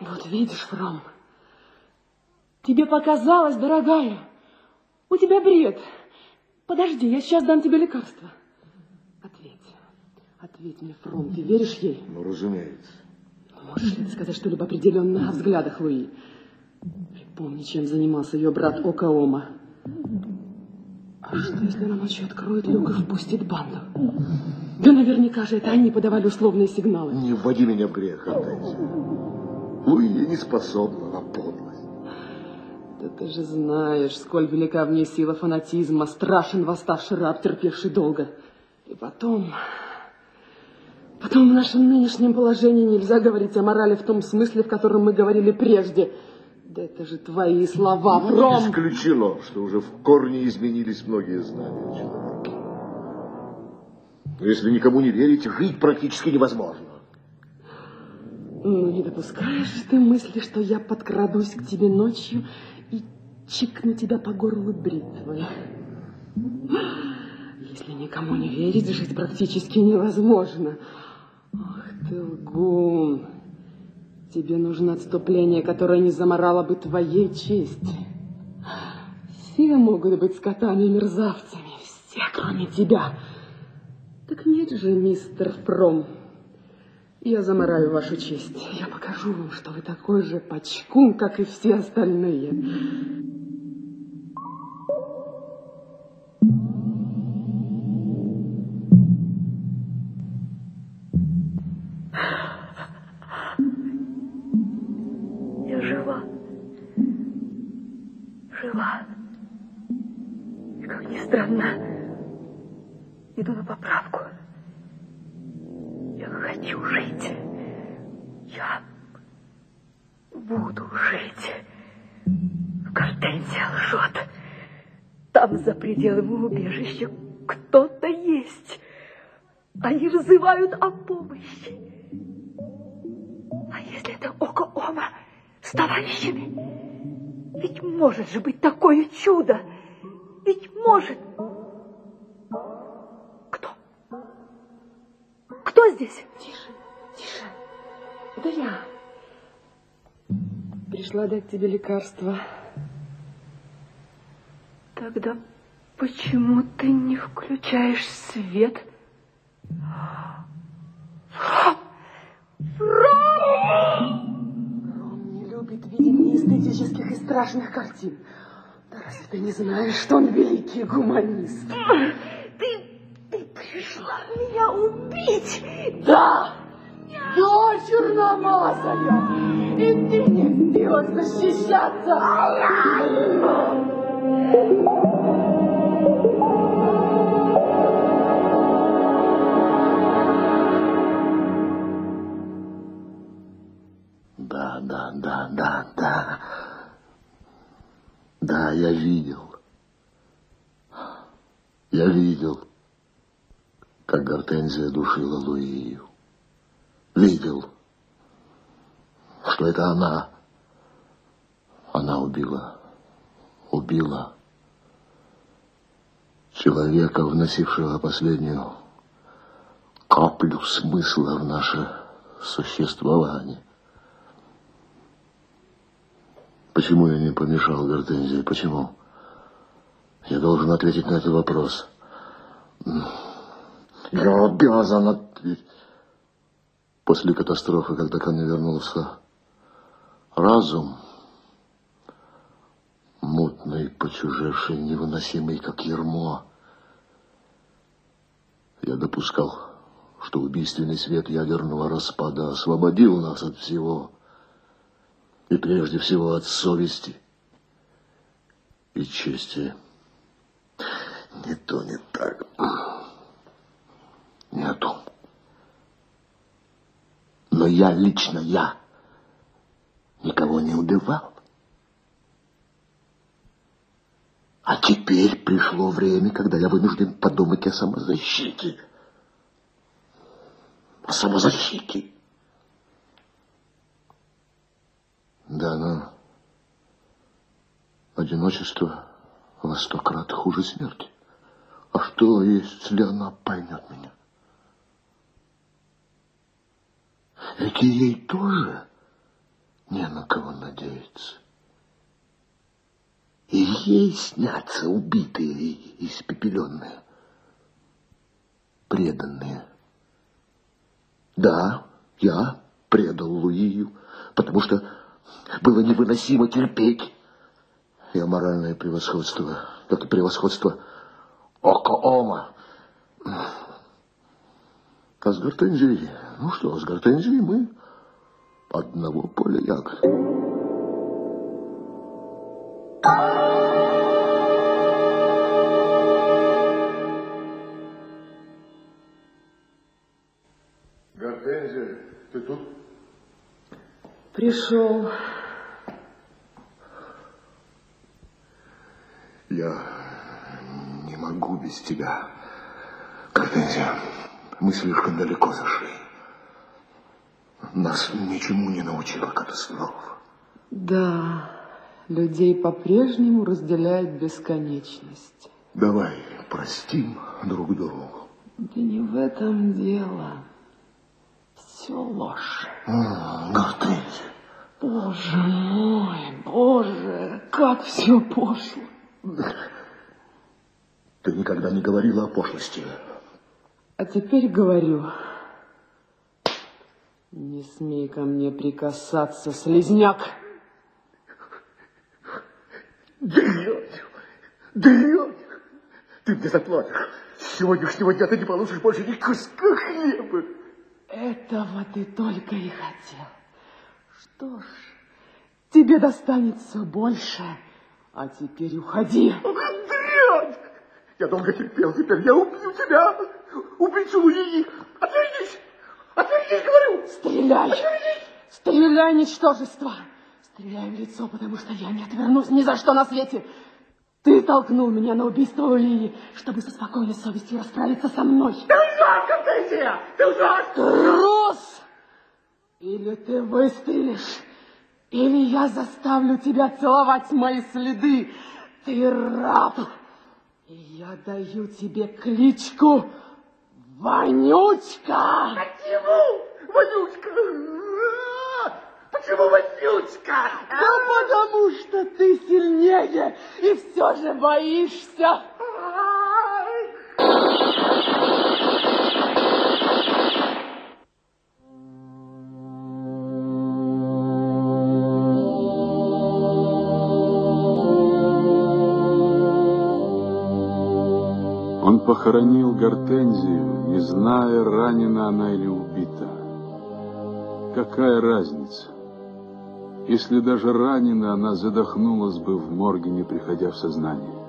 Вот видишь, Фром, тебе показалось, дорогая, у тебя бред. Подожди, я сейчас дам тебе лекарство. Ответь, ответь мне, Фром, ты веришь ей? Ну, разумеется. Можешь ли ты сказать что-либо определенное о взглядах Луи? Припомни, чем занимался ее брат Окаома. А что, если она ночью откроет люк и впустит банду? Да наверняка же это они подавали условные сигналы. Не вводи меня в грех, Артензия. Луи не способна на подлость. Да ты же знаешь, сколь велика в ней сила фанатизма, страшен восставший раб, терпевший долго. И потом... Потом в нашем нынешнем положении нельзя говорить о морали в том смысле, в котором мы говорили прежде. Да это же твои слова, Ну, Фром! не исключено, что уже в корне изменились многие знания о человеке. Но если никому не верить, жить практически невозможно. Ну, не допускаешь ты мысли, что я подкрадусь к тебе ночью и чикну тебя по горлу бритвой? Если никому не верить, жить практически невозможно. Ах ты лгун. Тебе нужно отступление, которое не заморало бы твоей чести. Все могут быть скотами и мерзавцами, все, кроме тебя. Так нет же, мистер Фром. Я замораю вашу честь. Я покажу вам, что вы такой же пачкун, как и все остальные. Я жива. Жива. И, как ни странно, иду на поправку. Там, за пределами убежища, кто-то есть. Они взывают о помощи. А если это око Ома с товарищами? Ведь может же быть такое чудо. Ведь может. Кто? Кто здесь? Тише, тише. Это я. Пришла дать тебе лекарство. Тогда почему ты не включаешь свет? Он не любит видеть неэстетических и страшных картин. Да разве ты не знаешь, что он великий гуманист? Ты, ты пришла меня убить. Да! Да, черномазая! И ты не в силах защищаться! Да, я видел. Я видел, как Гортензия душила Луию. Видел, что это она. Она убила, убила человека, вносившего последнюю каплю смысла в наше существование. Почему я не помешал Гортензии? Почему? Я должен ответить на этот вопрос. Я обязан ответить. После катастрофы, когда ко мне вернулся разум, мутный, почужевший, невыносимый, как ермо, я допускал, что убийственный свет ядерного распада освободил нас от всего, и прежде всего от совести и чести. Не то, не так. Не о том. Но я лично, я, никого не убивал. А теперь пришло время, когда я вынужден подумать о самозащите. О самозащите. Да, но одиночество во сто крат хуже смерти. А что, если она поймет меня? Ведь и ей тоже не на кого надеяться. И ей снятся убитые и испепеленные, преданные. Да, я предал Луию, потому что было невыносимо терпеть ее моральное превосходство, как и превосходство Ока-Ома. А с Гортензией, ну что, с Гортензией мы одного поля ягод. Гортензия, ты тут? Пришел. Я не могу без тебя. Гортензия, мы слишком далеко зашли. Нас ничему не научила катастрофа. Да, людей по-прежнему разделяет бесконечность. Давай простим друг другу. Да не в этом дело. Все ложь. Гортензия. Боже мой, боже, как все пошло. Ты никогда не говорила о пошлости. А теперь говорю. Не смей ко мне прикасаться, слезняк. Дрянь! Дрянь! Ты мне заплатишь. С сегодняшнего дня ты не получишь больше ни куска хлеба. Этого ты только и хотел. Что ж, тебе достанется больше. А теперь уходи. Дрянь! Я долго терпел, теперь я убью тебя. Убийцу Луи. Отвернись! Отвернись, говорю! Стреляй! Стреляй, ничтожество! Стреляй в лицо, потому что я не отвернусь ни за что на свете. Ты толкнул меня на убийство Луи, чтобы со спокойной совестью расправиться со мной. Ты лжешь, Гортензия! Ты лжешь! Трус! Или ты выстрелишь, или я заставлю тебя целовать мои следы. Ты раб! И я даю тебе кличку Вонючка! Почему, Вонючка? Почему Вонючка? Да что ты сильнее и все же боишься. Он похоронил Гортензию, не зная, ранена она или убита. Какая разница? Если даже ранена, она задохнулась бы в морге, не приходя в сознание.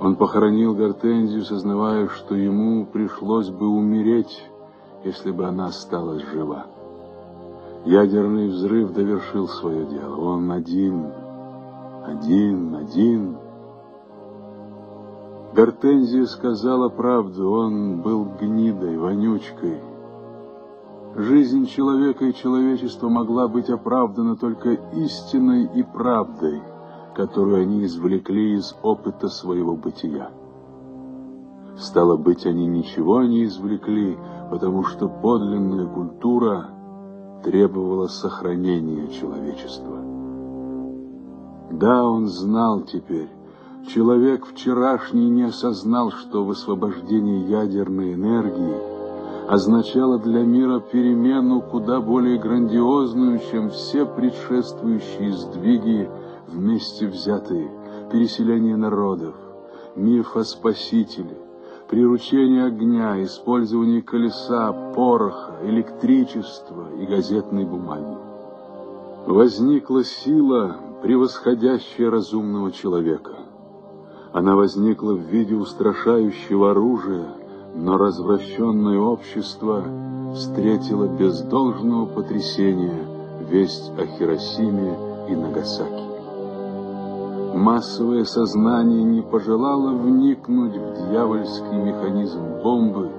Он похоронил Гортензию, сознавая, что ему пришлось бы умереть, если бы она осталась жива. Ядерный взрыв довершил свое дело. Он один, один, один. Гортензия сказала правду, он был гнидой, вонючкой. Жизнь человека и человечества могла быть оправдана только истиной и правдой, которую они извлекли из опыта своего бытия. Стало быть, они ничего не извлекли, потому что подлинная культура требовала сохранения человечества. Да, он знал теперь, Человек вчерашний не осознал, что высвобождение ядерной энергии означало для мира перемену куда более грандиозную, чем все предшествующие сдвиги вместе взятые, переселение народов, миф о спасителе, приручение огня, использование колеса, пороха, электричества и газетной бумаги. Возникла сила, превосходящая разумного человека. Она возникла в виде устрашающего оружия, но развращенное общество встретило без должного потрясения весть о Хиросиме и Нагасаки. Массовое сознание не пожелало вникнуть в дьявольский механизм бомбы,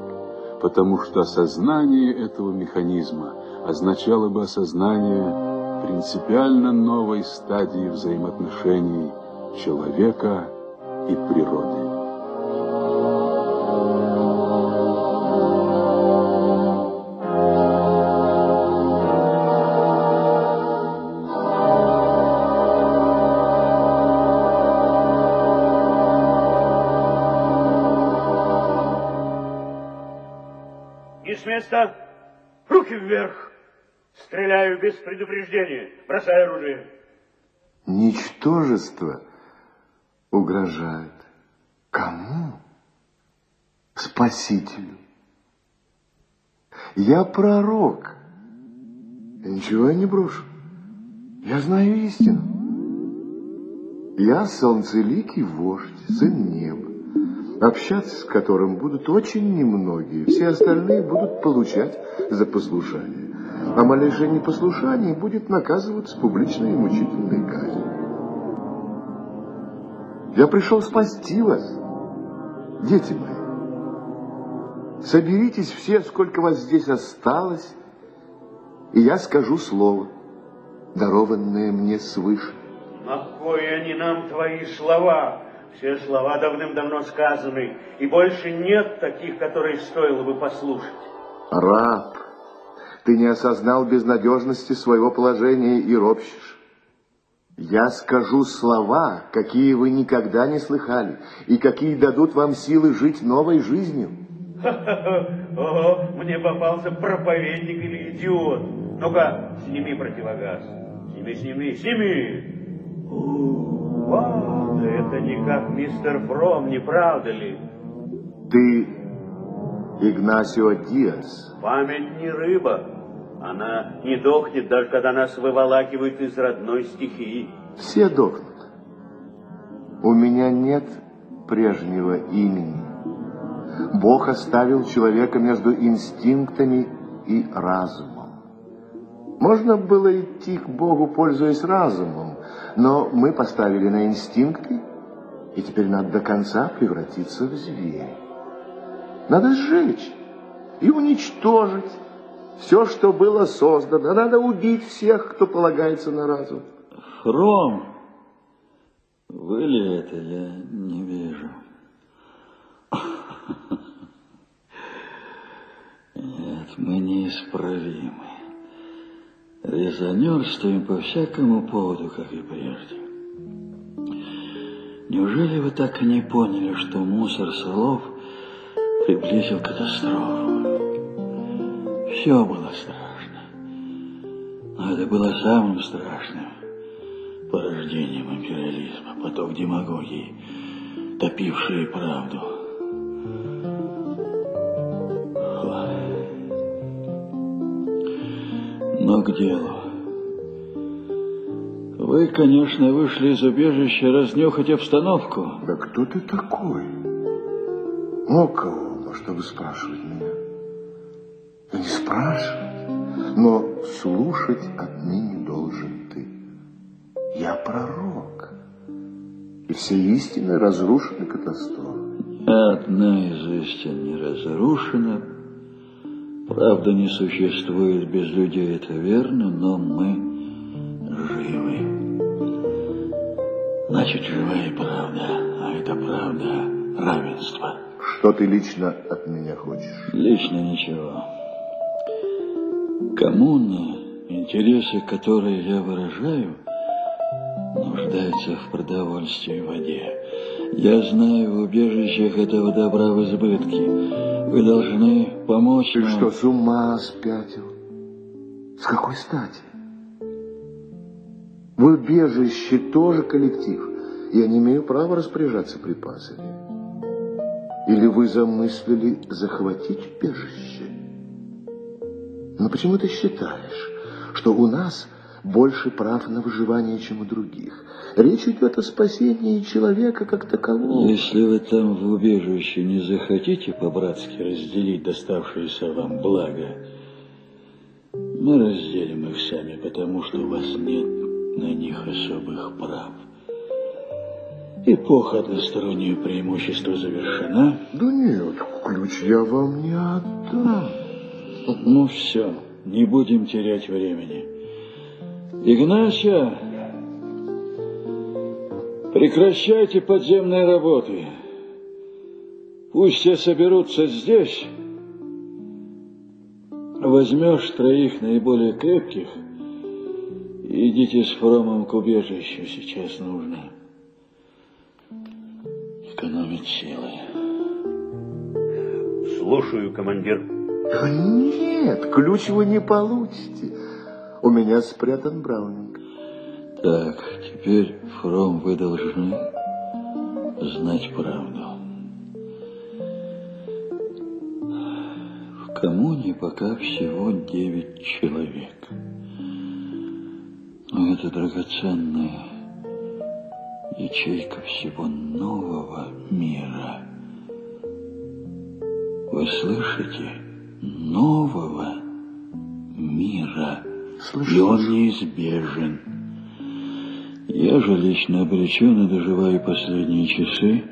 потому что осознание этого механизма означало бы осознание принципиально новой стадии взаимоотношений человека и природы. Место. Руки вверх. Стреляю без предупреждения. Бросай оружие. Ничтожество угрожает. Кому? Спасителю. Я пророк. И ничего я не брошу. Я знаю истину. Я солнцеликий вождь, сын неба, общаться с которым будут очень немногие. Все остальные будут получать за послушание. А малейшее непослушание будет наказываться публичной и мучительной казнью. Я пришел спасти вас, дети мои. Соберитесь все, сколько вас здесь осталось, и я скажу слово, дарованное мне свыше. На кое они нам твои слова? Все слова давным-давно сказаны, и больше нет таких, которые стоило бы послушать. Раб, ты не осознал безнадежности своего положения и ропщешь. Я скажу слова, какие вы никогда не слыхали, и какие дадут вам силы жить новой жизнью. Ого, мне попался проповедник или идиот. Ну-ка, сними противогаз. Сними, сними, сними. Вау, да это не как мистер Фром, не правда ли? Ты Игнасио Диас. Память не рыба. Она не дохнет, даже когда нас выволакивают из родной стихии. Все дохнут. У меня нет прежнего имени. Бог оставил человека между инстинктами и разумом. Можно было идти к Богу, пользуясь разумом, но мы поставили на инстинкты, и теперь надо до конца превратиться в зверя. Надо сжечь и уничтожить все, что было создано. Надо убить всех, кто полагается на разум. Хром, вы ли это, я не вижу. Нет, мы неисправимы. Резонерствуем по всякому поводу, как и прежде. Неужели вы так и не поняли, что мусор слов приблизил катастрофу? Все было страшно. Но это было самым страшным порождением империализма, поток демагогии, топивший правду. К делу. Вы, конечно, вышли из убежища разнюхать обстановку. Да кто ты такой? О кого, чтобы спрашивать меня? Да не спрашивать, но слушать отныне должен ты. Я пророк, и все истины разрушены катастрофой. Одна из истин не разрушена, правда не существует без людей, это верно, но мы живы. Значит, живая правда, а это правда равенства. Что ты лично от меня хочешь? Лично ничего. Коммуна, интересы которые я выражаю, нуждаются в продовольствии и воде. Я знаю, в убежищах этого добра в избытке. Вы должны помочь Ты нам. что, с ума спятил? С какой стати? В убежище тоже коллектив. Я не имею права распоряжаться припасами. Или вы замыслили захватить убежище? Но почему ты считаешь, что у нас больше прав на выживание, чем у других? Речь идет о спасении человека как такового. Если вы там в убежище не захотите по-братски разделить доставшееся вам благо, мы разделим их сами, потому что у вас нет на них особых прав. Эпоха одностороннего преимущества завершена. Да нет, ключ я вам не отдам. Ну все, не будем терять времени. Игнатья, прекращайте подземные работы. Пусть все соберутся здесь. Возьмешь троих наиболее крепких и идите с Фромом к убежищу. Сейчас нужно экономить силы. Слушаю, командир. Нет, ключ вы не получите. У меня спрятан Браунинг. Так, теперь, Фром, вы должны знать правду. В коммуне пока всего девять человек. Но это драгоценная ячейка всего нового мира. Вы слышите? Нового мира. Слышу. И он неизбежен. Я же лично обречен и доживаю последние часы.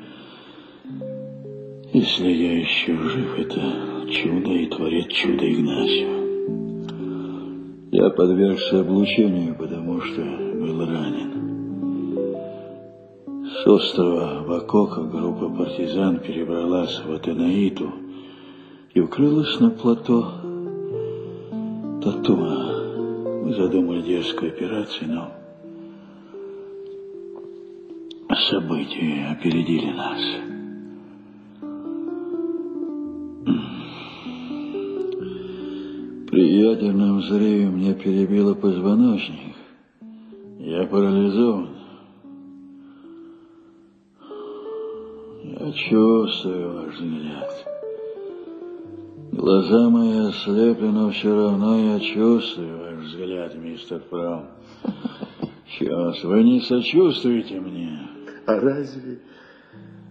Если я еще жив, это чудо и творит чудо Игнасио. Я подвергся облучению, потому что был ранен. С острова Вакока группа партизан перебралась в Атенаиту и укрылась на плато Татума. Мы задумали дерзкую операцию, но события опередили нас. При ядерном взрыве мне перебило позвоночник. Я парализован. Я чувствую ваш взгляд. Глаза мои ослепли, но все равно я чувствую ваш взгляд, мистер Праун. Сейчас вы не сочувствуете мне. А разве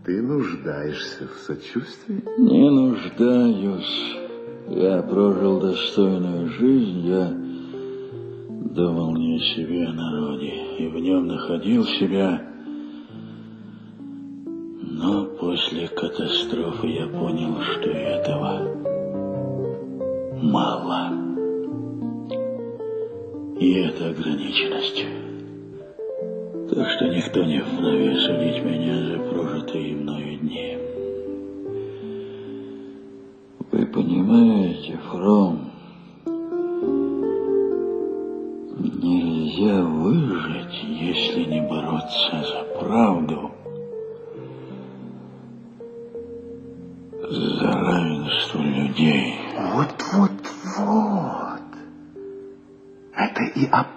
ты нуждаешься в сочувствии? Не нуждаюсь. Я прожил достойную жизнь, я думал не о себе, о народе, и в нем находил себя. Но после катастрофы я понял, что этого мало. И это ограниченность. Так что никто не вправе судить меня за прожитые мною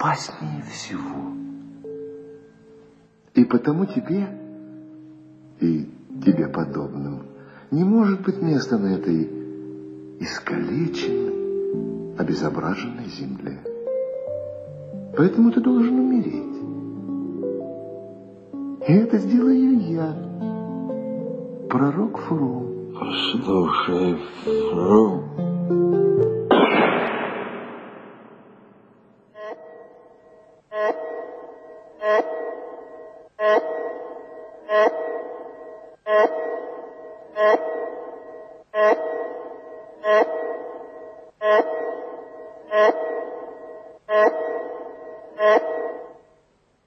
опаснее всего. И потому тебе и тебе подобным не может быть места на этой искалеченной, обезображенной земле. Поэтому ты должен умереть. И это сделаю я, пророк Фрум. Послушай, Фром,